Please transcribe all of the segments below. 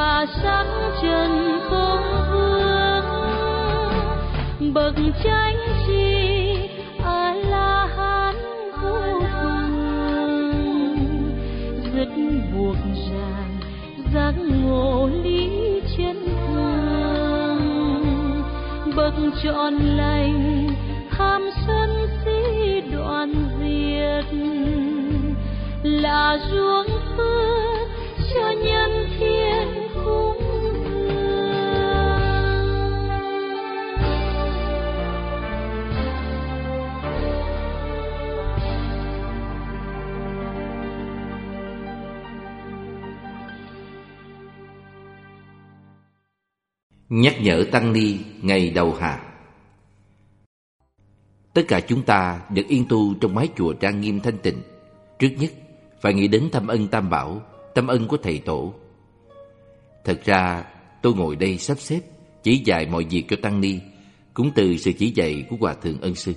và sắc trần không vương. Bậc chánh chi a la hán vô phương rất buộc ràng giác ngộ lý chân thương bậc trọn lành tham sân si đoạn diệt. Là ruộng phước cho nhân Nhắc nhở Tăng Ni ngày đầu hạ. Tất cả chúng ta được yên tu trong mái chùa trang nghiêm thanh tịnh. Trước nhất phải nghĩ đến thâm ân tam bảo, tâm ân của thầy tổ. Thật ra tôi ngồi đây sắp xếp chỉ dạy mọi việc cho Tăng Ni Cũng từ sự chỉ dạy của Hòa Thượng Ân Sư.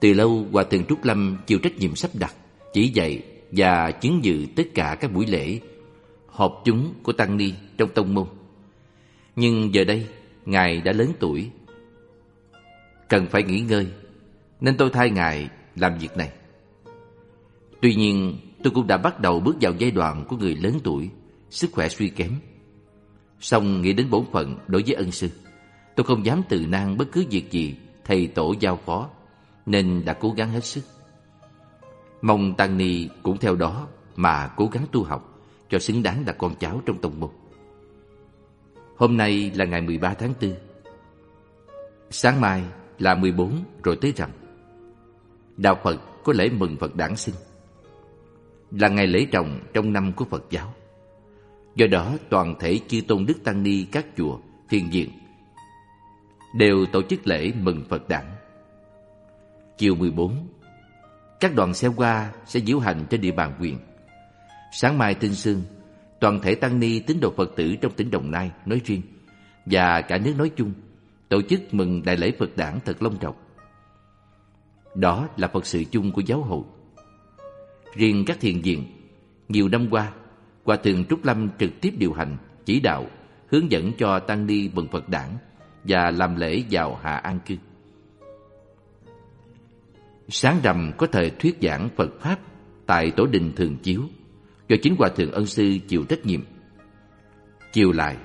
Từ lâu Hòa Thượng Trúc Lâm chịu trách nhiệm sắp đặt Chỉ dạy và chứng dự tất cả các buổi lễ Họp chúng của Tăng Ni trong tông môn nhưng giờ đây, Ngài đã lớn tuổi. Cần phải nghỉ ngơi, nên tôi thay Ngài làm việc này. Tuy nhiên, tôi cũng đã bắt đầu bước vào giai đoạn của người lớn tuổi, sức khỏe suy kém. Xong nghĩ đến bổn phận đối với ân sư, tôi không dám từ nan bất cứ việc gì thầy tổ giao phó, nên đã cố gắng hết sức. Mong Tăng Ni cũng theo đó mà cố gắng tu học cho xứng đáng là con cháu trong tông môn. Hôm nay là ngày 13 tháng 4 Sáng mai là 14 rồi tới rằm. Đạo Phật có lễ mừng Phật đản sinh. Là ngày lễ trọng trong năm của Phật giáo. Do đó toàn thể chư tôn đức tăng ni các chùa, thiền viện Đều tổ chức lễ mừng Phật đản. Chiều 14 Các đoàn xe qua sẽ diễu hành trên địa bàn huyện. Sáng mai tinh sương toàn thể tăng ni tín đồ Phật tử trong tỉnh Đồng Nai nói riêng và cả nước nói chung tổ chức mừng đại lễ Phật đản thật long trọng. Đó là Phật sự chung của giáo hội. Riêng các thiền viện, nhiều năm qua, Hòa Thượng Trúc Lâm trực tiếp điều hành, chỉ đạo, hướng dẫn cho tăng ni mừng Phật đản và làm lễ vào hạ an cư. Sáng rằm có thời thuyết giảng Phật Pháp tại Tổ đình Thường Chiếu do chính Hòa Thượng Ân Sư chịu trách nhiệm. Chiều lại,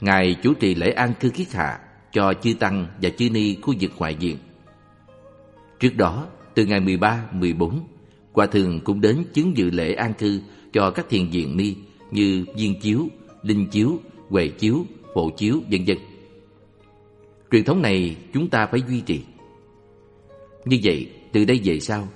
Ngài chủ trì lễ an cư kiết hạ cho chư Tăng và chư Ni khu vực ngoại viện. Trước đó, từ ngày 13, 14, Hòa Thượng cũng đến chứng dự lễ an cư cho các thiền viện Ni như Viên Chiếu, Linh Chiếu, Huệ Chiếu, Phổ Chiếu, vân vân. Truyền thống này chúng ta phải duy trì. Như vậy, từ đây về sau,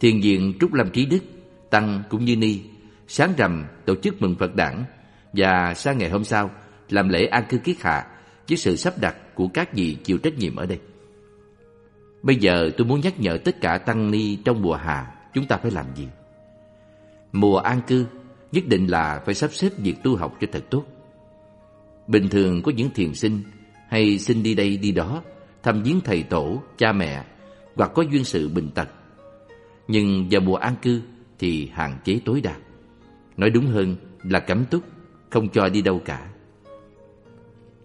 thiền viện Trúc Lâm Trí Đức, Tăng cũng như Ni sáng rằm tổ chức mừng Phật đản và sang ngày hôm sau làm lễ an cư kiết hạ với sự sắp đặt của các vị chịu trách nhiệm ở đây. Bây giờ tôi muốn nhắc nhở tất cả tăng ni trong mùa hạ chúng ta phải làm gì. Mùa an cư nhất định là phải sắp xếp việc tu học cho thật tốt. Bình thường có những thiền sinh hay xin đi đây đi đó thăm viếng thầy tổ, cha mẹ hoặc có duyên sự bình tật. Nhưng vào mùa an cư thì hạn chế tối đa. Nói đúng hơn là cấm túc, không cho đi đâu cả.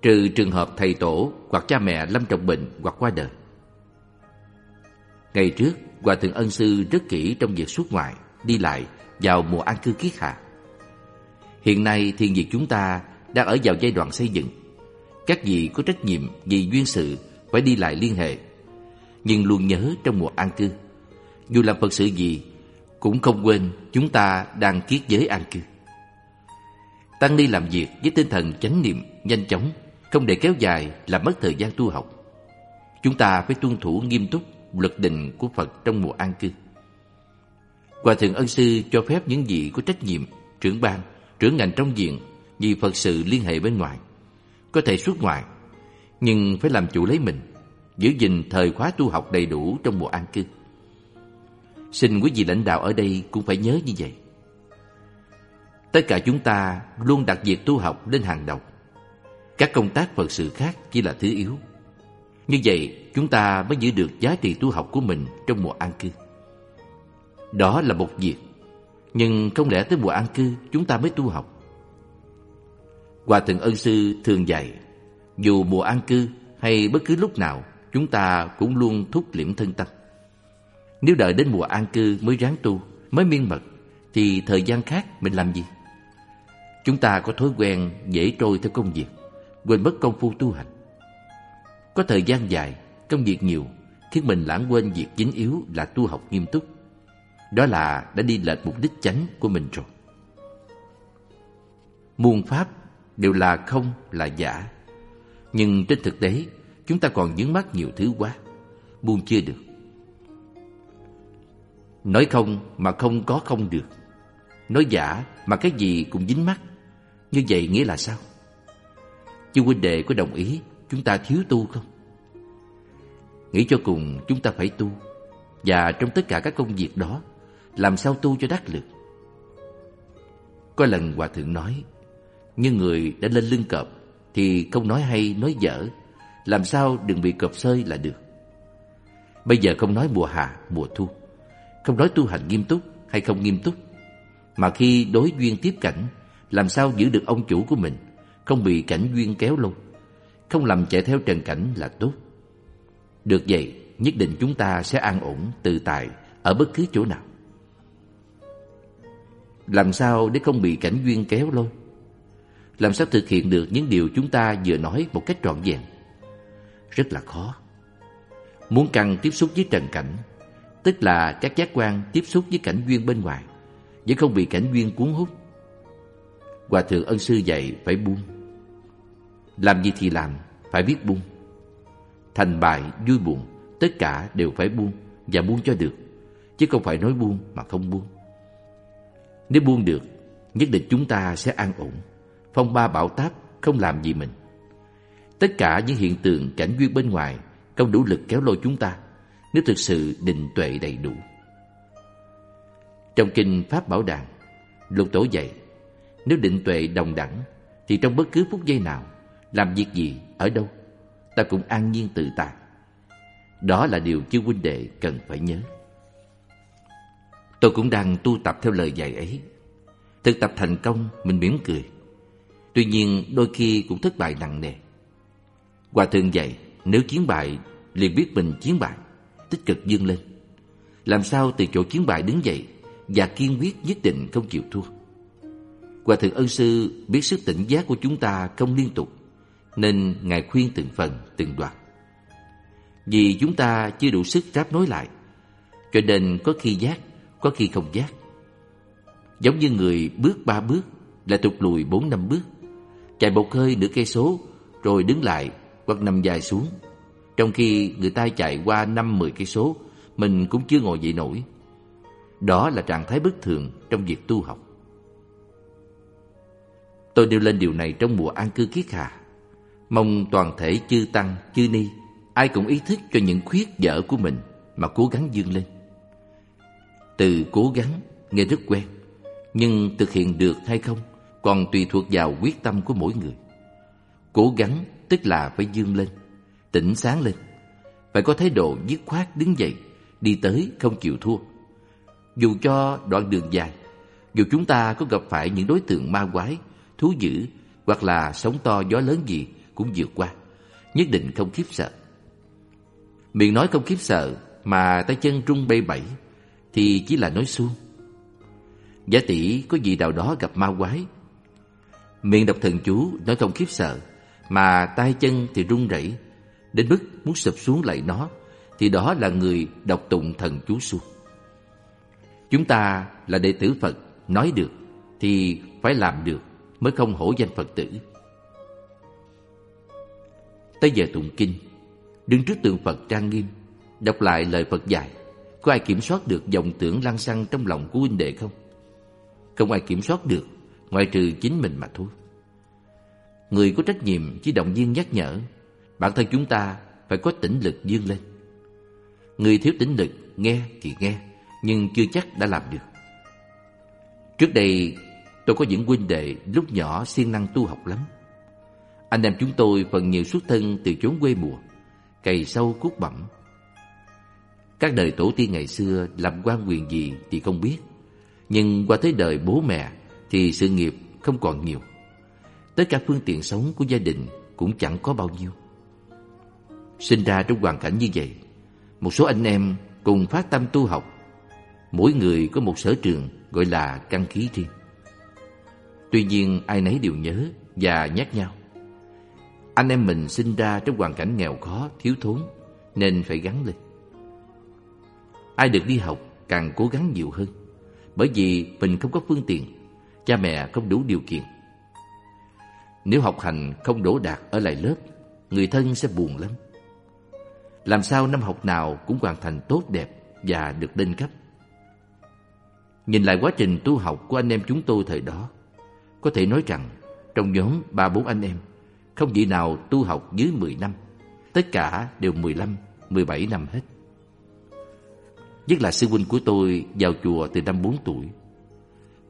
Trừ trường hợp thầy tổ hoặc cha mẹ lâm trọng bệnh hoặc qua đời. Ngày trước, Hòa Thượng Ân Sư rất kỹ trong việc xuất ngoại, đi lại vào mùa an cư kiết hạ. Hiện nay thiên diệt chúng ta đang ở vào giai đoạn xây dựng. Các vị có trách nhiệm vì duyên sự phải đi lại liên hệ. Nhưng luôn nhớ trong mùa an cư, dù làm Phật sự gì cũng không quên chúng ta đang kiết giới an cư. Tăng ni làm việc với tinh thần chánh niệm, nhanh chóng, không để kéo dài làm mất thời gian tu học. Chúng ta phải tuân thủ nghiêm túc luật định của Phật trong mùa an cư. Hòa thượng ân sư cho phép những vị có trách nhiệm, trưởng ban, trưởng ngành trong diện vì Phật sự liên hệ bên ngoài. Có thể xuất ngoại, nhưng phải làm chủ lấy mình, giữ gìn thời khóa tu học đầy đủ trong mùa an cư. Xin quý vị lãnh đạo ở đây cũng phải nhớ như vậy. Tất cả chúng ta luôn đặt việc tu học lên hàng đầu. Các công tác Phật sự khác chỉ là thứ yếu. Như vậy, chúng ta mới giữ được giá trị tu học của mình trong mùa an cư. Đó là một việc, nhưng không lẽ tới mùa an cư chúng ta mới tu học? Hòa Thượng Ân Sư thường dạy, dù mùa an cư hay bất cứ lúc nào, chúng ta cũng luôn thúc liễm thân tâm. Nếu đợi đến mùa an cư mới ráng tu, mới miên mật, thì thời gian khác mình làm gì? Chúng ta có thói quen dễ trôi theo công việc, quên mất công phu tu hành. Có thời gian dài, công việc nhiều, khiến mình lãng quên việc chính yếu là tu học nghiêm túc. Đó là đã đi lệch mục đích chánh của mình rồi. Muôn pháp đều là không, là giả. Nhưng trên thực tế, chúng ta còn dướng mắt nhiều thứ quá, buông chưa được. Nói không mà không có không được. Nói giả mà cái gì cũng dính mắt. Như vậy nghĩa là sao? Chứ huynh đệ có đồng ý chúng ta thiếu tu không? Nghĩ cho cùng chúng ta phải tu Và trong tất cả các công việc đó Làm sao tu cho đắc lực Có lần Hòa Thượng nói Như người đã lên lưng cọp Thì không nói hay nói dở Làm sao đừng bị cọp sơi là được Bây giờ không nói mùa hạ, mùa thu không nói tu hành nghiêm túc hay không nghiêm túc Mà khi đối duyên tiếp cảnh Làm sao giữ được ông chủ của mình Không bị cảnh duyên kéo lôi Không làm chạy theo trần cảnh là tốt được vậy, nhất định chúng ta sẽ an ổn, tự tại ở bất cứ chỗ nào. Làm sao để không bị cảnh duyên kéo lôi? Làm sao thực hiện được những điều chúng ta vừa nói một cách trọn vẹn? Rất là khó. Muốn căng tiếp xúc với trần cảnh, tức là các giác quan tiếp xúc với cảnh duyên bên ngoài, vẫn không bị cảnh duyên cuốn hút. Hòa thượng ân sư dạy phải buông. Làm gì thì làm, phải biết buông. Thành bại, vui buồn, tất cả đều phải buông và buông cho được, chứ không phải nói buông mà không buông. Nếu buông được, nhất định chúng ta sẽ an ổn, phong ba bão táp không làm gì mình. Tất cả những hiện tượng cảnh duyên bên ngoài không đủ lực kéo lôi chúng ta nếu thực sự định tuệ đầy đủ. Trong kinh Pháp Bảo Đàn, Lục Tổ dạy, nếu định tuệ đồng đẳng thì trong bất cứ phút giây nào, làm việc gì, ở đâu, ta cũng an nhiên tự tại. Đó là điều chư huynh đệ cần phải nhớ. Tôi cũng đang tu tập theo lời dạy ấy. Thực tập thành công, mình mỉm cười. Tuy nhiên đôi khi cũng thất bại nặng nề. Hòa thượng dạy, nếu chiến bại, liền biết mình chiến bại, tích cực dương lên. Làm sao từ chỗ chiến bại đứng dậy và kiên quyết nhất định không chịu thua. Hòa thượng ân sư biết sức tỉnh giác của chúng ta không liên tục nên Ngài khuyên từng phần, từng đoạn. Vì chúng ta chưa đủ sức ráp nối lại, cho nên có khi giác, có khi không giác. Giống như người bước ba bước, lại tụt lùi bốn năm bước, chạy một hơi nửa cây số, rồi đứng lại hoặc nằm dài xuống. Trong khi người ta chạy qua năm mười cây số, mình cũng chưa ngồi dậy nổi. Đó là trạng thái bất thường trong việc tu học. Tôi nêu lên điều này trong mùa an cư kiết hà Mong toàn thể chư tăng, chư ni Ai cũng ý thức cho những khuyết dở của mình Mà cố gắng dương lên Từ cố gắng nghe rất quen Nhưng thực hiện được hay không Còn tùy thuộc vào quyết tâm của mỗi người Cố gắng tức là phải dương lên Tỉnh sáng lên. Phải có thái độ dứt khoát đứng dậy, Đi tới không chịu thua. Dù cho đoạn đường dài, Dù chúng ta có gặp phải những đối tượng ma quái, Thú dữ, Hoặc là sóng to gió lớn gì cũng vượt qua, Nhất định không khiếp sợ. Miệng nói không khiếp sợ Mà tay chân trung bay bẫy, Thì chỉ là nói suông. Giả tỷ có gì nào đó gặp ma quái? Miệng đọc thần chú nói không khiếp sợ Mà tay chân thì run rẩy Đến mức muốn sụp xuống lại nó, Thì đó là người đọc tụng thần chú suông Chúng ta là đệ tử Phật, Nói được thì phải làm được Mới không hổ danh Phật tử. Tới giờ tụng kinh, Đứng trước tượng Phật trang nghiêm, Đọc lại lời Phật dạy, Có ai kiểm soát được dòng tưởng lăng xăng trong lòng của huynh đệ không? Không ai kiểm soát được, Ngoại trừ chính mình mà thôi. Người có trách nhiệm chỉ động viên nhắc nhở Bản thân chúng ta phải có tỉnh lực dương lên Người thiếu tỉnh lực nghe thì nghe Nhưng chưa chắc đã làm được Trước đây tôi có những huynh đệ lúc nhỏ siêng năng tu học lắm anh em chúng tôi phần nhiều xuất thân từ chốn quê mùa, cày sâu cuốc bẩm. Các đời tổ tiên ngày xưa làm quan quyền gì thì không biết, nhưng qua thế đời bố mẹ thì sự nghiệp không còn nhiều. Tất cả phương tiện sống của gia đình cũng chẳng có bao nhiêu. Sinh ra trong hoàn cảnh như vậy, một số anh em cùng phát tâm tu học. Mỗi người có một sở trường gọi là căn khí riêng. Tuy nhiên ai nấy đều nhớ và nhắc nhau. Anh em mình sinh ra trong hoàn cảnh nghèo khó, thiếu thốn, nên phải gắn lên. Ai được đi học càng cố gắng nhiều hơn, bởi vì mình không có phương tiện, cha mẹ không đủ điều kiện. Nếu học hành không đổ đạt ở lại lớp, người thân sẽ buồn lắm. Làm sao năm học nào cũng hoàn thành tốt đẹp và được lên cấp. Nhìn lại quá trình tu học của anh em chúng tôi thời đó, có thể nói rằng trong nhóm ba bốn anh em, không vị nào tu học dưới 10 năm, tất cả đều 15, 17 năm hết. Nhất là sư huynh của tôi vào chùa từ năm 4 tuổi.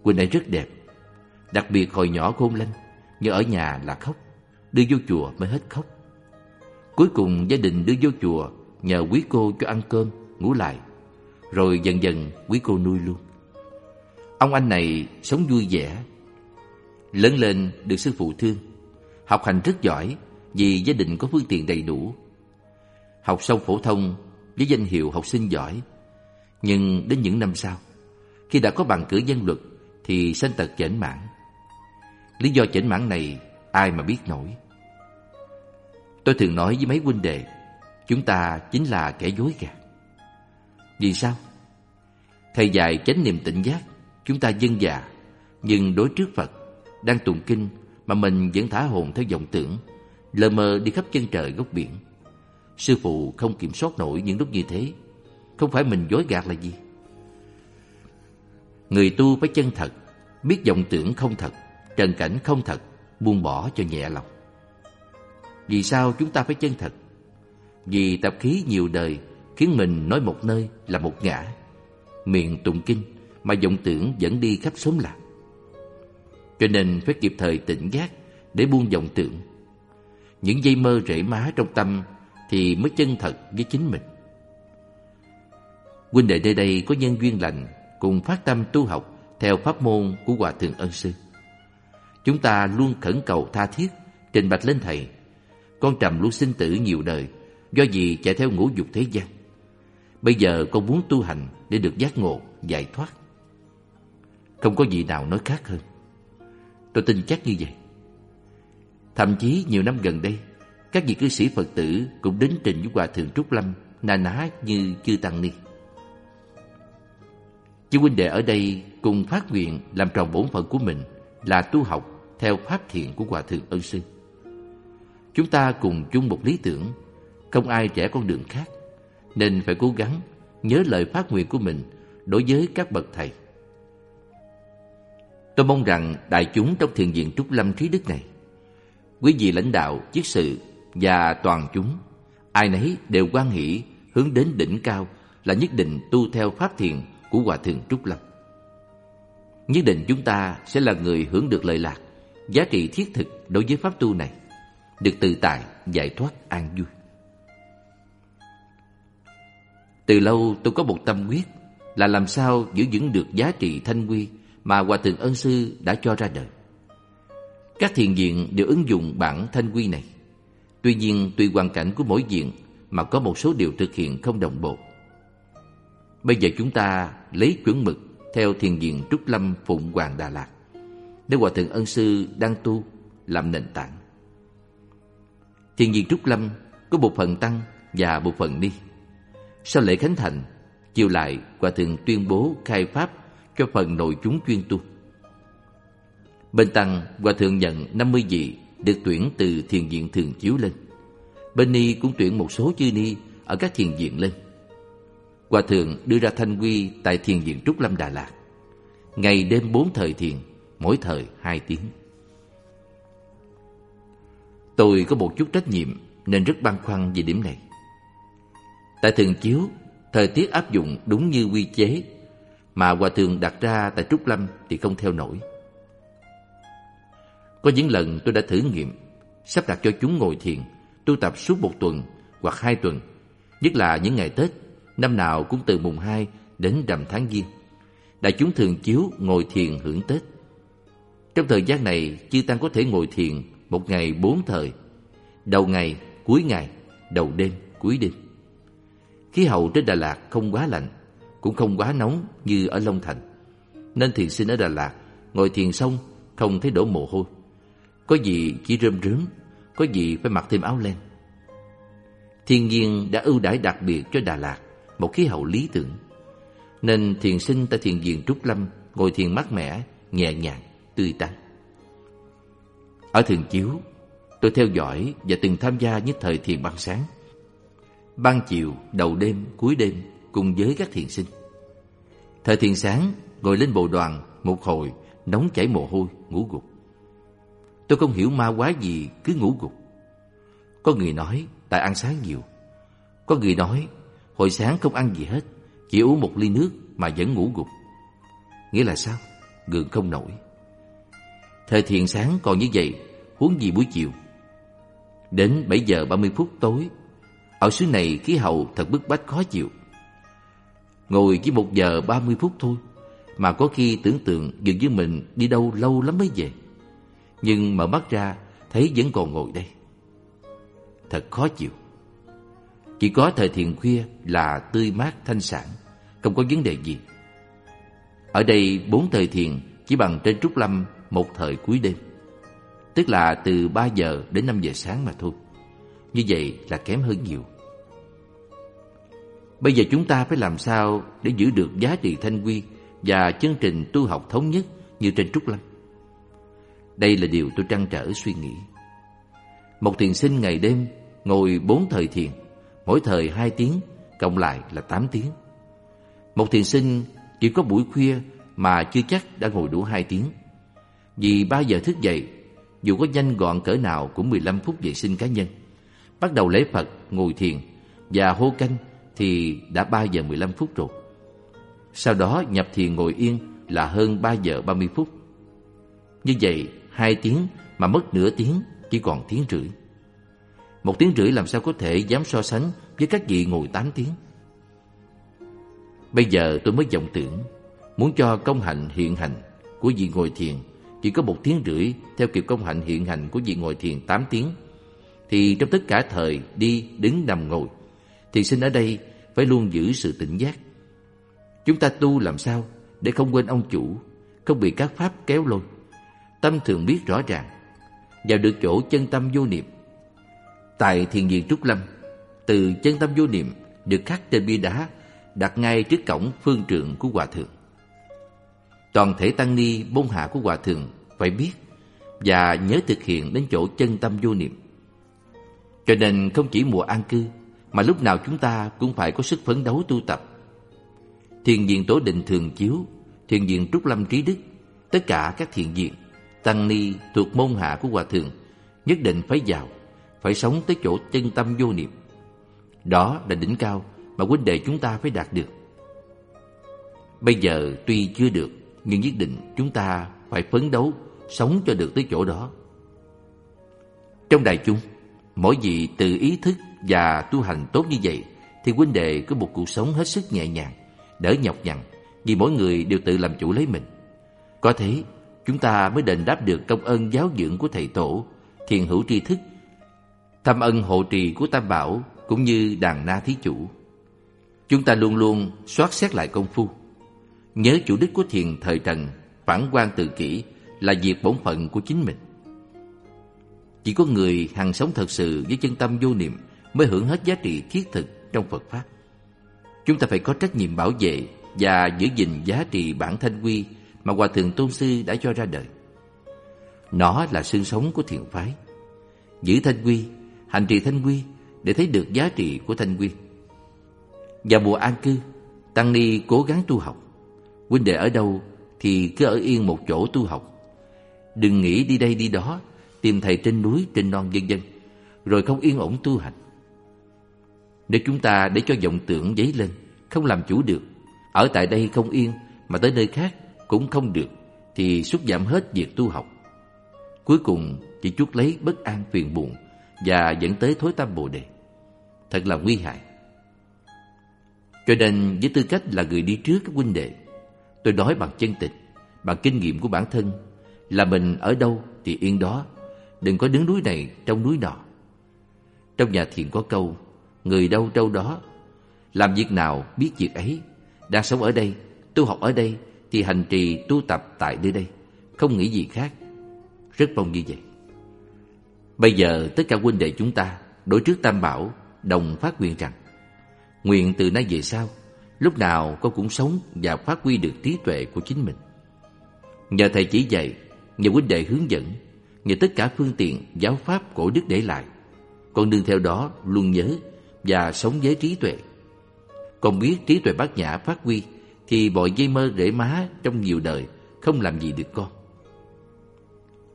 Huynh ấy rất đẹp, đặc biệt hồi nhỏ khôn lanh, nhưng ở nhà là khóc, đưa vô chùa mới hết khóc. Cuối cùng gia đình đưa vô chùa nhờ quý cô cho ăn cơm, ngủ lại. Rồi dần dần quý cô nuôi luôn. Ông anh này sống vui vẻ. Lớn lên được sư phụ thương. Học hành rất giỏi vì gia đình có phương tiện đầy đủ. Học xong phổ thông với danh hiệu học sinh giỏi. Nhưng đến những năm sau, khi đã có bằng cử nhân luật thì sanh tật chểnh mãn. Lý do chểnh mãn này ai mà biết nổi. Tôi thường nói với mấy huynh đệ, chúng ta chính là kẻ dối gạt. Vì sao? Thầy dạy chánh niệm tỉnh giác, chúng ta dân già, nhưng đối trước Phật, đang tụng kinh mà mình vẫn thả hồn theo vọng tưởng, lờ mờ đi khắp chân trời góc biển. Sư phụ không kiểm soát nổi những lúc như thế, không phải mình dối gạt là gì. Người tu phải chân thật, biết vọng tưởng không thật, trần cảnh không thật, buông bỏ cho nhẹ lòng. Vì sao chúng ta phải chân thật? Vì tập khí nhiều đời khiến mình nói một nơi là một ngã. Miệng tụng kinh mà vọng tưởng dẫn đi khắp xóm làng. Cho nên phải kịp thời tỉnh giác để buông vọng tưởng. Những dây mơ rễ má trong tâm thì mới chân thật với chính mình. Huynh đệ nơi đây có nhân duyên lành cùng phát tâm tu học theo pháp môn của Hòa Thượng Ân Sư. Chúng ta luôn khẩn cầu tha thiết, trình bạch lên Thầy con trầm luôn sinh tử nhiều đời Do gì chạy theo ngũ dục thế gian. Bây giờ con muốn tu hành Để được giác ngộ, giải thoát. Không có gì nào nói khác hơn. Tôi tin chắc như vậy. Thậm chí nhiều năm gần đây Các vị cư sĩ Phật tử Cũng đến trình với Hòa Thượng Trúc Lâm Na ná như chư Tăng Ni. Chư huynh đệ ở đây cùng phát nguyện làm tròn bổn phận của mình là tu học theo pháp thiện của Hòa Thượng Ân Sư. Chúng ta cùng chung một lý tưởng, không ai trẻ con đường khác, nên phải cố gắng nhớ lời phát nguyện của mình đối với các bậc thầy. Tôi mong rằng đại chúng trong thiền viện Trúc Lâm Trí Đức này, quý vị lãnh đạo, chức sự và toàn chúng, ai nấy đều quan hỷ hướng đến đỉnh cao là nhất định tu theo pháp thiền của Hòa Thượng Trúc Lâm. Nhất định chúng ta sẽ là người hưởng được lợi lạc, giá trị thiết thực đối với pháp tu này được tự tại, giải thoát, an vui. Từ lâu tôi có một tâm quyết là làm sao giữ vững được giá trị thanh quy mà Hòa Thượng Ân Sư đã cho ra đời. Các thiền viện đều ứng dụng bản thanh quy này. Tuy nhiên, tùy hoàn cảnh của mỗi viện mà có một số điều thực hiện không đồng bộ. Bây giờ chúng ta lấy chuẩn mực theo thiền viện Trúc Lâm Phụng Hoàng Đà Lạt để Hòa Thượng Ân Sư đang tu làm nền tảng. Thiền viện Trúc Lâm có một phần tăng và một phần ni. Sau lễ khánh thành, chiều lại Hòa Thượng tuyên bố khai pháp cho phần nội chúng chuyên tu. Bên tăng, Hòa Thượng nhận 50 vị được tuyển từ thiền viện thường chiếu lên. Bên ni cũng tuyển một số chư ni ở các thiền viện lên. Hòa Thượng đưa ra thanh quy tại thiền viện Trúc Lâm Đà Lạt. Ngày đêm bốn thời thiền, mỗi thời hai tiếng. Tôi có một chút trách nhiệm nên rất băn khoăn về điểm này. Tại thường chiếu, thời tiết áp dụng đúng như quy chế mà Hòa Thượng đặt ra tại Trúc Lâm thì không theo nổi. Có những lần tôi đã thử nghiệm sắp đặt cho chúng ngồi thiền, tu tập suốt một tuần hoặc hai tuần, nhất là những ngày Tết, năm nào cũng từ mùng 2 đến rằm tháng Giêng. Đại chúng thường chiếu ngồi thiền hưởng Tết. Trong thời gian này, chư tăng có thể ngồi thiền một ngày bốn thời, đầu ngày, cuối ngày, đầu đêm, cuối đêm. Khí hậu trên Đà Lạt không quá lạnh, cũng không quá nóng như ở Long Thành. Nên thiền sinh ở Đà Lạt, ngồi thiền xong không thấy đổ mồ hôi. Có gì chỉ rơm rớm, có gì phải mặc thêm áo len. Thiên nhiên đã ưu đãi đặc biệt cho Đà Lạt, một khí hậu lý tưởng. Nên thiền sinh tại thiền viện Trúc Lâm ngồi thiền mát mẻ, nhẹ nhàng, tươi tắn. Ở Thường Chiếu, tôi theo dõi và từng tham gia những thời thiền ban sáng. Ban chiều, đầu đêm, cuối đêm cùng với các thiền sinh. Thời thiền sáng, ngồi lên bồ đoàn, một hồi, nóng chảy mồ hôi, ngủ gục. Tôi không hiểu ma quá gì cứ ngủ gục. Có người nói tại ăn sáng nhiều. Có người nói hồi sáng không ăn gì hết, chỉ uống một ly nước mà vẫn ngủ gục. Nghĩa là sao? Gượng không nổi. Thời thiền sáng còn như vậy, huống gì buổi chiều. Đến 7 giờ 30 phút tối, ở xứ này khí hậu thật bức bách khó chịu. Ngồi chỉ một giờ 30 phút thôi, mà có khi tưởng tượng dường như mình đi đâu lâu lắm mới về. Nhưng mở mắt ra, thấy vẫn còn ngồi đây. Thật khó chịu. Chỉ có thời thiền khuya là tươi mát thanh sản, không có vấn đề gì. Ở đây bốn thời thiền chỉ bằng trên Trúc Lâm một thời cuối đêm. Tức là từ 3 giờ đến 5 giờ sáng mà thôi. Như vậy là kém hơn nhiều. Bây giờ chúng ta phải làm sao để giữ được giá trị thanh quy và chương trình tu học thống nhất như trên Trúc Lâm. Đây là điều tôi trăn trở suy nghĩ. Một thiền sinh ngày đêm ngồi bốn thời thiền, mỗi thời hai tiếng, cộng lại là tám tiếng. Một thiền sinh chỉ có buổi khuya mà chưa chắc đã ngồi đủ hai tiếng. Vì ba giờ thức dậy, dù có nhanh gọn cỡ nào cũng 15 phút vệ sinh cá nhân. Bắt đầu lễ Phật, ngồi thiền và hô canh thì đã 3 giờ 15 phút rồi. Sau đó nhập thiền ngồi yên là hơn 3 giờ 30 phút. Như vậy, hai tiếng mà mất nửa tiếng chỉ còn tiếng rưỡi. Một tiếng rưỡi làm sao có thể dám so sánh với các vị ngồi 8 tiếng. Bây giờ tôi mới vọng tưởng, muốn cho công hạnh hiện hành của vị ngồi thiền chỉ có một tiếng rưỡi theo kiểu công hạnh hiện hành của vị ngồi thiền 8 tiếng, thì trong tất cả thời đi, đứng, nằm, ngồi, thì sinh ở đây phải luôn giữ sự tỉnh giác. Chúng ta tu làm sao để không quên ông chủ, không bị các pháp kéo lôi. Tâm thường biết rõ ràng, vào được chỗ chân tâm vô niệm. Tại thiền viện Trúc Lâm, từ chân tâm vô niệm được khắc trên bia đá đặt ngay trước cổng phương trượng của Hòa Thượng. Toàn thể tăng ni môn hạ của Hòa Thượng phải biết và nhớ thực hiện đến chỗ chân tâm vô niệm. Cho nên không chỉ mùa an cư mà lúc nào chúng ta cũng phải có sức phấn đấu tu tập. Thiền viện Tổ Định Thường Chiếu, Thiền viện Trúc Lâm Trí Đức, tất cả các thiền viện, tăng ni thuộc môn hạ của Hòa Thượng nhất định phải vào, phải sống tới chỗ chân tâm vô niệm. Đó là đỉnh cao mà huynh đệ chúng ta phải đạt được. Bây giờ tuy chưa được, nhưng nhất định chúng ta phải phấn đấu sống cho được tới chỗ đó. Trong đại chúng, mỗi vị tự ý thức và tu hành tốt như vậy thì huynh đệ có một cuộc sống hết sức nhẹ nhàng, đỡ nhọc nhằn vì mỗi người đều tự làm chủ lấy mình. Có thế, chúng ta mới đền đáp được công ơn giáo dưỡng của thầy tổ, thiền hữu tri thức, thâm ân hộ trì của Tam Bảo cũng như đàn na thí chủ. Chúng ta luôn luôn soát xét lại công phu. Nhớ chủ đích của thiền thời trần, phản quan tự kỷ là việc bổn phận của chính mình. Chỉ có người hằng sống thật sự với chân tâm vô niệm mới hưởng hết giá trị thiết thực trong Phật Pháp. Chúng ta phải có trách nhiệm bảo vệ và giữ gìn giá trị bản thanh quy mà Hòa Thượng Tôn Sư đã cho ra đời. Nó là xương sống của thiền phái. Giữ thanh quy, hành trì thanh quy để thấy được giá trị của thanh quy. và mùa an cư, Tăng Ni cố gắng tu học. Huynh đệ ở đâu thì cứ ở yên một chỗ tu học. Đừng nghĩ đi đây đi đó, tìm thầy trên núi, trên non vân vân, rồi không yên ổn tu hành. Nếu chúng ta để cho vọng tưởng dấy lên, không làm chủ được, ở tại đây không yên mà tới nơi khác cũng không được, thì xúc giảm hết việc tu học. Cuối cùng chỉ chuốc lấy bất an phiền buồn và dẫn tới thối tâm bồ đề. Thật là nguy hại. Cho nên với tư cách là người đi trước các huynh đệ, tôi nói bằng chân tịch, bằng kinh nghiệm của bản thân là mình ở đâu thì yên đó, đừng có đứng núi này trong núi nọ. Trong nhà thiền có câu, người đâu đâu đó, làm việc nào biết việc ấy, đang sống ở đây, tu học ở đây thì hành trì tu tập tại nơi đây, không nghĩ gì khác. Rất mong như vậy. Bây giờ tất cả huynh đệ chúng ta đối trước Tam Bảo đồng phát nguyện rằng nguyện từ nay về sau lúc nào con cũng sống và phát huy được trí tuệ của chính mình. Nhờ thầy chỉ dạy, nhờ huynh đệ hướng dẫn, nhờ tất cả phương tiện giáo pháp cổ đức để lại, con đương theo đó luôn nhớ và sống với trí tuệ. Con biết trí tuệ bát nhã phát huy thì mọi dây mơ rễ má trong nhiều đời không làm gì được con.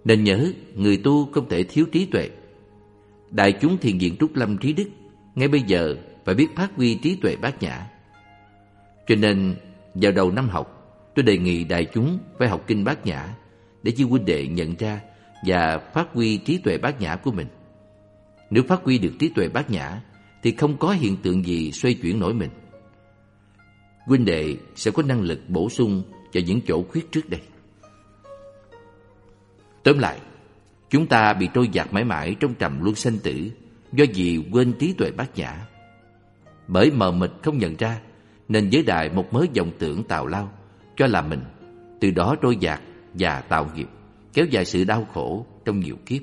Nên nhớ, người tu không thể thiếu trí tuệ. Đại chúng thiền viện Trúc Lâm Trí Đức ngay bây giờ phải biết phát huy trí tuệ bát nhã. Cho nên, vào đầu năm học, tôi đề nghị đại chúng phải học kinh bát nhã để chư huynh đệ nhận ra và phát huy trí tuệ bát nhã của mình. Nếu phát huy được trí tuệ bát nhã thì không có hiện tượng gì xoay chuyển nổi mình. Huynh đệ sẽ có năng lực bổ sung cho những chỗ khuyết trước đây. Tóm lại, chúng ta bị trôi dạt mãi mãi trong trầm luân sanh tử do vì quên trí tuệ bát nhã. Bởi mờ mịt không nhận ra nên giới đại một mớ vọng tưởng tào lao cho là mình, từ đó trôi dạt và tạo nghiệp, kéo dài sự đau khổ trong nhiều kiếp.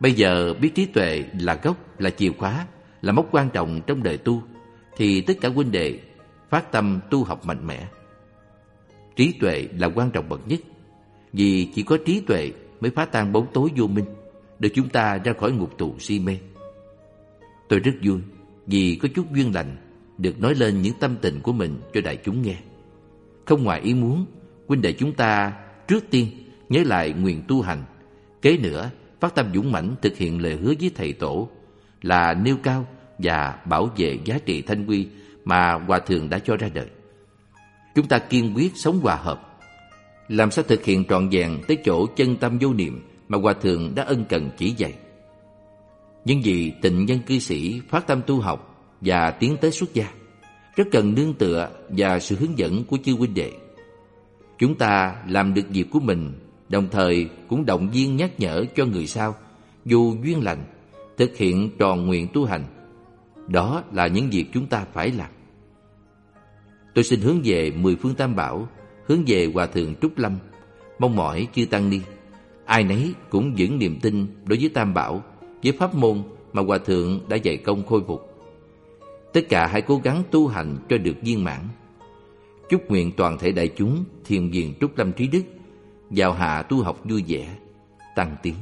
Bây giờ biết trí tuệ là gốc, là chìa khóa, là mốc quan trọng trong đời tu, thì tất cả huynh đệ phát tâm tu học mạnh mẽ. Trí tuệ là quan trọng bậc nhất, vì chỉ có trí tuệ mới phá tan bóng tối vô minh, đưa chúng ta ra khỏi ngục tù si mê. Tôi rất vui vì có chút duyên lành được nói lên những tâm tình của mình cho đại chúng nghe. Không ngoài ý muốn, huynh đệ chúng ta trước tiên nhớ lại nguyện tu hành, kế nữa phát tâm dũng mãnh thực hiện lời hứa với thầy tổ là nêu cao và bảo vệ giá trị thanh quy mà Hòa Thượng đã cho ra đời. Chúng ta kiên quyết sống hòa hợp, làm sao thực hiện trọn vẹn tới chỗ chân tâm vô niệm mà Hòa Thượng đã ân cần chỉ dạy. Nhưng vì tịnh nhân cư sĩ phát tâm tu học và tiến tới xuất gia, rất cần nương tựa và sự hướng dẫn của chư huynh đệ. Chúng ta làm được việc của mình, đồng thời cũng động viên nhắc nhở cho người sau, dù duyên lành, thực hiện tròn nguyện tu hành. Đó là những việc chúng ta phải làm. Tôi xin hướng về mười phương tam bảo, hướng về Hòa Thượng Trúc Lâm, mong mỏi chư Tăng Ni. Ai nấy cũng vững niềm tin đối với tam bảo, với pháp môn mà Hòa Thượng đã dạy công khôi phục. Tất cả hãy cố gắng tu hành cho được viên mãn. Chúc nguyện toàn thể đại chúng thiền viện Trúc Lâm Trí Đức vào hạ tu học vui vẻ, tăng tiến.